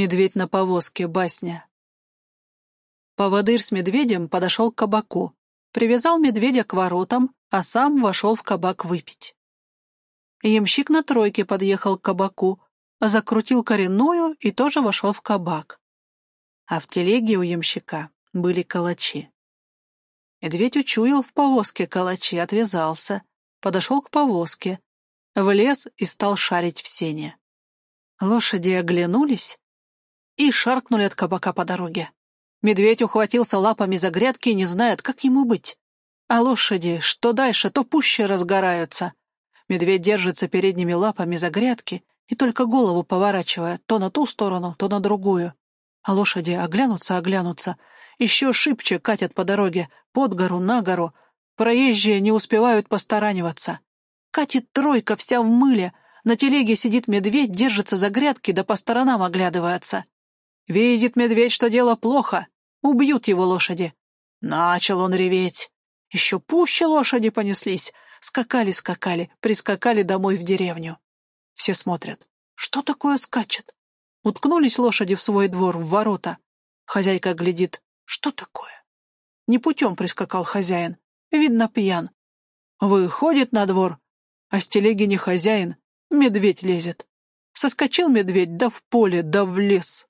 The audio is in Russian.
Медведь на повозке, басня. Поводырь с медведем подошел к кабаку, привязал медведя к воротам, а сам вошел в кабак выпить. Ямщик на тройке подъехал к кабаку, закрутил коренную и тоже вошел в кабак. А в телеге у ямщика были калачи. Медведь учуял в повозке калачи, отвязался, подошел к повозке, влез и стал шарить в сене. Лошади оглянулись и шаркнули от кабака по дороге. Медведь ухватился лапами за грядки не знает, как ему быть. А лошади, что дальше, то пуще разгораются. Медведь держится передними лапами за грядки и только голову поворачивая то на ту сторону, то на другую. А лошади оглянутся, оглянутся, еще шибче катят по дороге, под гору, на гору. Проезжие не успевают постараниваться. Катит тройка вся в мыле, на телеге сидит медведь, держится за грядки, да по сторонам оглядывается. Видит медведь, что дело плохо. Убьют его лошади. Начал он реветь. Еще пуще лошади понеслись. Скакали-скакали, прискакали домой в деревню. Все смотрят. Что такое скачет? Уткнулись лошади в свой двор, в ворота. Хозяйка глядит. Что такое? Не путем прискакал хозяин. Видно, пьян. Выходит на двор, а с телеги не хозяин, медведь лезет. Соскочил медведь, да в поле, да в лес.